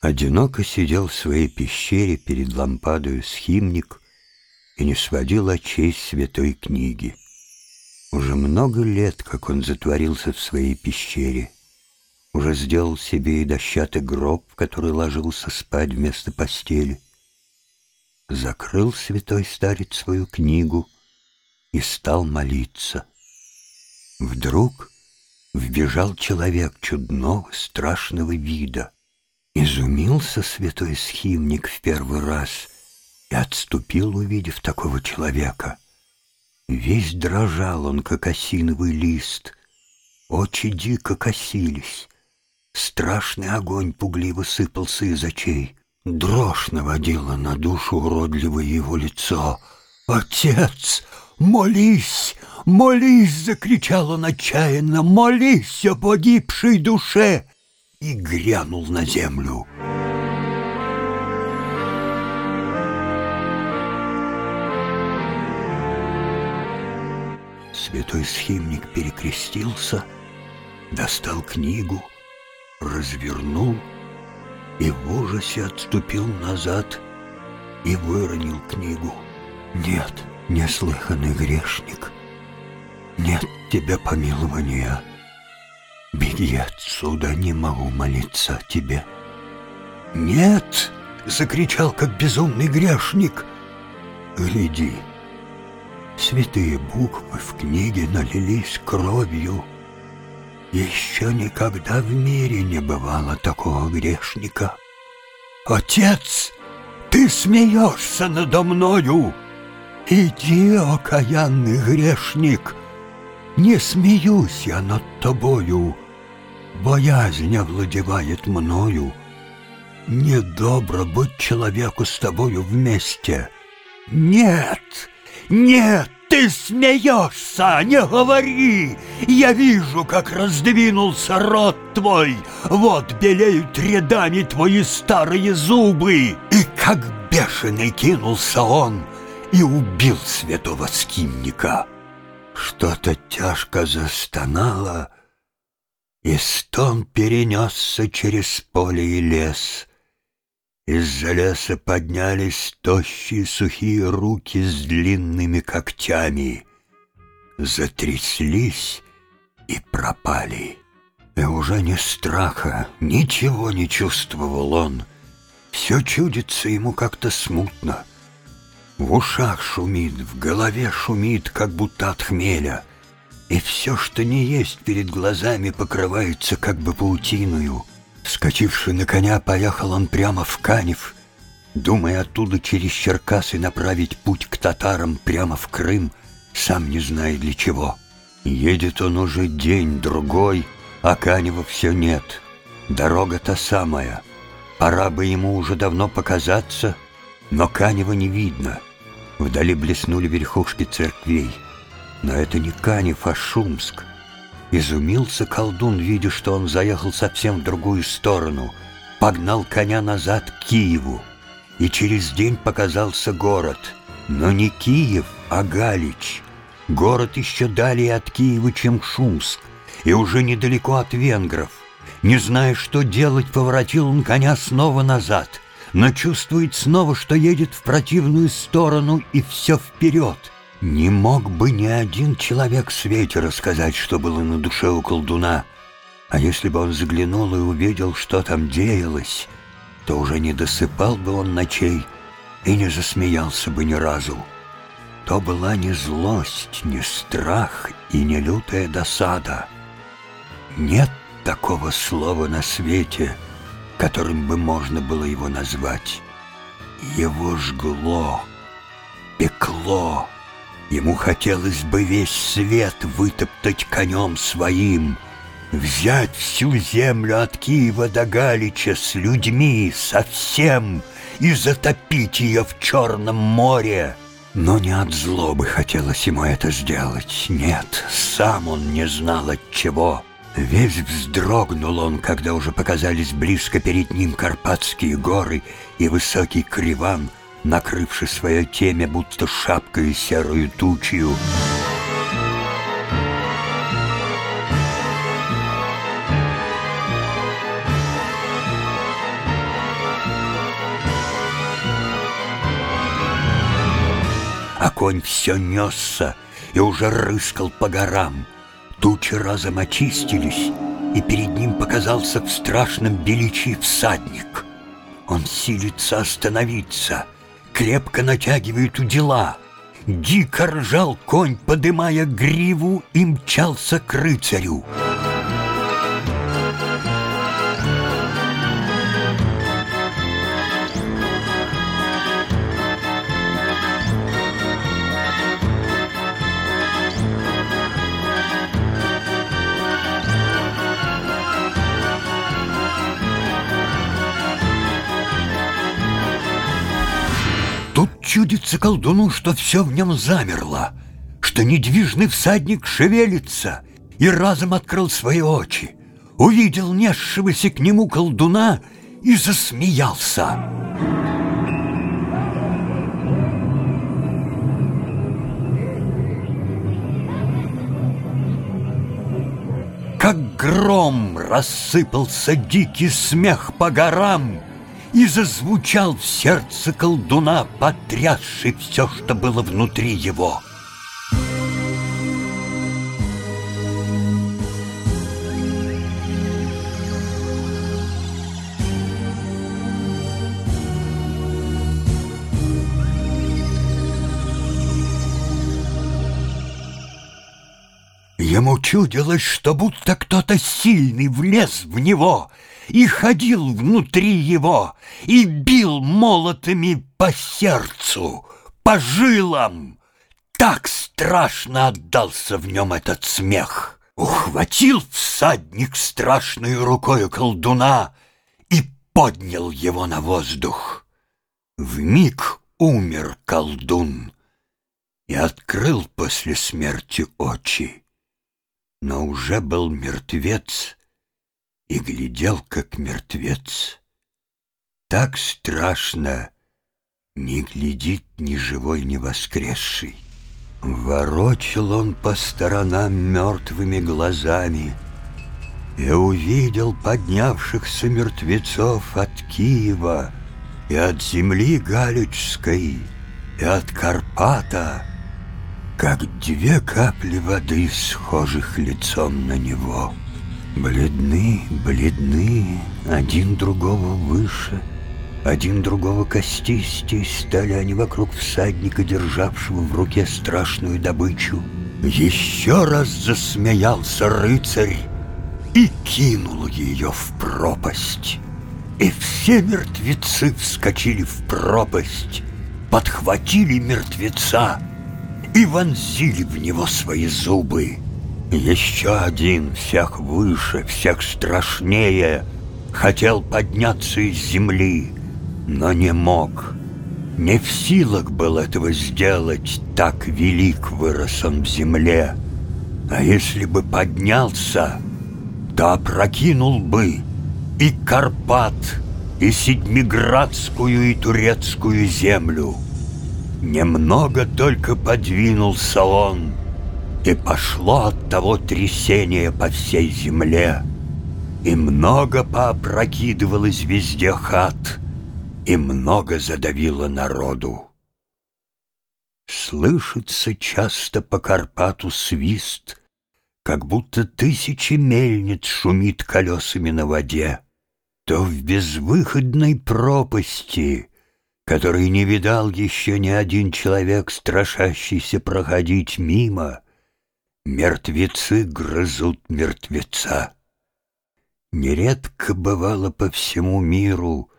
Одиноко сидел в своей пещере перед лампадою схимник и не сводил очей святой книги. Уже много лет, как он затворился в своей пещере, уже сделал себе и дощатый гроб, в который ложился спать вместо постели. Закрыл святой старец свою книгу и стал молиться. Вдруг вбежал человек чудного, страшного вида — Изумился святой схимник в первый раз и отступил, увидев такого человека. Весь дрожал он, как осиновый лист, очи дико косились, страшный огонь пугливо сыпался из очей, дрожь наводила на душу уродливое его лицо. «Отец, молись, молись!» — закричал он отчаянно. «Молись о погибшей душе!» И грянул на землю. Святой схимник перекрестился, достал книгу, развернул и в ужасе отступил назад и выронил книгу. «Нет, неслыханный грешник, нет тебе помилования». Беги отсюда, не могу молиться о тебе. Нет, закричал, как безумный грешник. Гляди, святые буквы в книге налились кровью. Еще никогда в мире не бывало такого грешника. Отец, ты смеешься надо мною. Иди, окаянный грешник, не смеюсь я над тобою, Боязнь овладевает мною. Недобро быть человеку с тобою вместе. Нет, нет, ты смеешься, не говори! Я вижу, как раздвинулся рот твой, вот белеют рядами твои старые зубы. И как бешеный кинулся он и убил святого скинника. Что-то тяжко застонало, и стон перенесся через поле и лес. Из-за леса поднялись тощие сухие руки с длинными когтями, затряслись и пропали. И уже ни страха, ничего не чувствовал он. Все чудится ему как-то смутно — в ушах шумит, в голове шумит, как будто от хмеля. И все, что не есть перед глазами, покрывается как бы паутиною. Вскочивший на коня, поехал он прямо в Канев, думая оттуда через Черкасы направить путь к татарам прямо в Крым, сам не зная для чего. Едет он уже день-другой, а Канева все нет. Дорога та самая. Пора бы ему уже давно показаться, но Канева не видно — Вдали блеснули верхушки церквей. Но это не Канев, а Шумск. Изумился колдун, видя, что он заехал совсем в другую сторону. Погнал коня назад к Киеву. И через день показался город. Но не Киев, а Галич. Город еще далее от Киева, чем Шумск. И уже недалеко от венгров. Не зная, что делать, поворотил он коня снова назад — но чувствует снова, что едет в противную сторону и все вперед. Не мог бы ни один человек в свете рассказать, что было на душе у колдуна. А если бы он заглянул и увидел, что там деялось, то уже не досыпал бы он ночей и не засмеялся бы ни разу. То была не злость, не страх и не лютая досада. Нет такого слова на свете — которым бы можно было его назвать. Его жгло, пекло. Ему хотелось бы весь свет вытоптать конем своим, взять всю землю от Киева до Галича с людьми, со всем, и затопить ее в Черном море. Но не от злобы хотелось ему это сделать. Нет, сам он не знал от чего. Весь вздрогнул он, когда уже показались близко перед ним Карпатские горы и высокий криван, накрывший свое темя, будто шапкой серую тучью. А конь все несся и уже рыскал по горам — Тучи разом очистились, и перед ним показался в страшном беличии всадник. Он силится остановиться, крепко натягивает удила. Дико ржал конь, подымая гриву, и мчался к рыцарю. Чудится колдуну, что все в нем замерло, что недвижный всадник шевелится, и разом открыл свои очи, увидел несшегося к нему колдуна и засмеялся. Как гром рассыпался дикий смех по горам, и зазвучал в сердце колдуна, потрясший все, что было внутри его. Ему чудилось, что будто кто-то сильный влез в него — и ходил внутри его, и бил молотами по сердцу, по жилам. Так страшно отдался в нем этот смех. Ухватил всадник страшную рукою колдуна и поднял его на воздух. В миг умер колдун и открыл после смерти очи, но уже был мертвец, и глядел, как мертвец. Так страшно не глядит ни живой, ни воскресший. Ворочил он по сторонам мертвыми глазами и увидел поднявшихся мертвецов от Киева и от земли Галичской и от Карпата, как две капли воды, схожих лицом на него. Бледны, бледны, один другого выше, один другого костистей стали они вокруг всадника, державшего в руке страшную добычу. Еще раз засмеялся рыцарь и кинул ее в пропасть. И все мертвецы вскочили в пропасть, подхватили мертвеца и вонзили в него свои зубы. Еще один, всех выше, всех страшнее, хотел подняться из земли, но не мог. Не в силах был этого сделать, так велик вырос он в земле. А если бы поднялся, то опрокинул бы и Карпат, и Седьмиградскую, и Турецкую землю. Немного только подвинулся он — и пошло от того трясение по всей земле, И много поопрокидывалось везде хат, И много задавило народу. Слышится часто по Карпату свист, Как будто тысячи мельниц шумит колесами на воде. То в безвыходной пропасти, Которой не видал еще ни один человек, Страшащийся проходить мимо — Мертвецы грызут мертвеца. Нередко бывало по всему миру,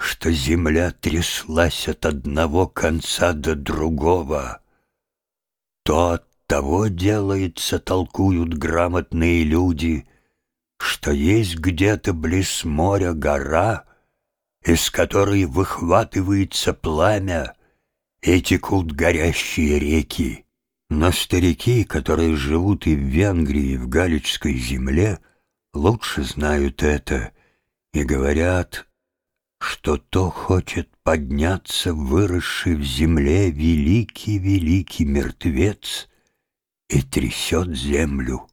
Что земля тряслась от одного конца до другого. То от того делается, толкуют грамотные люди, Что есть где-то близ моря гора, Из которой выхватывается пламя, И текут горящие реки. Но старики, которые живут и в Венгрии, и в Галичской земле, лучше знают это и говорят, что то хочет подняться выросший в земле великий-великий мертвец и трясет землю.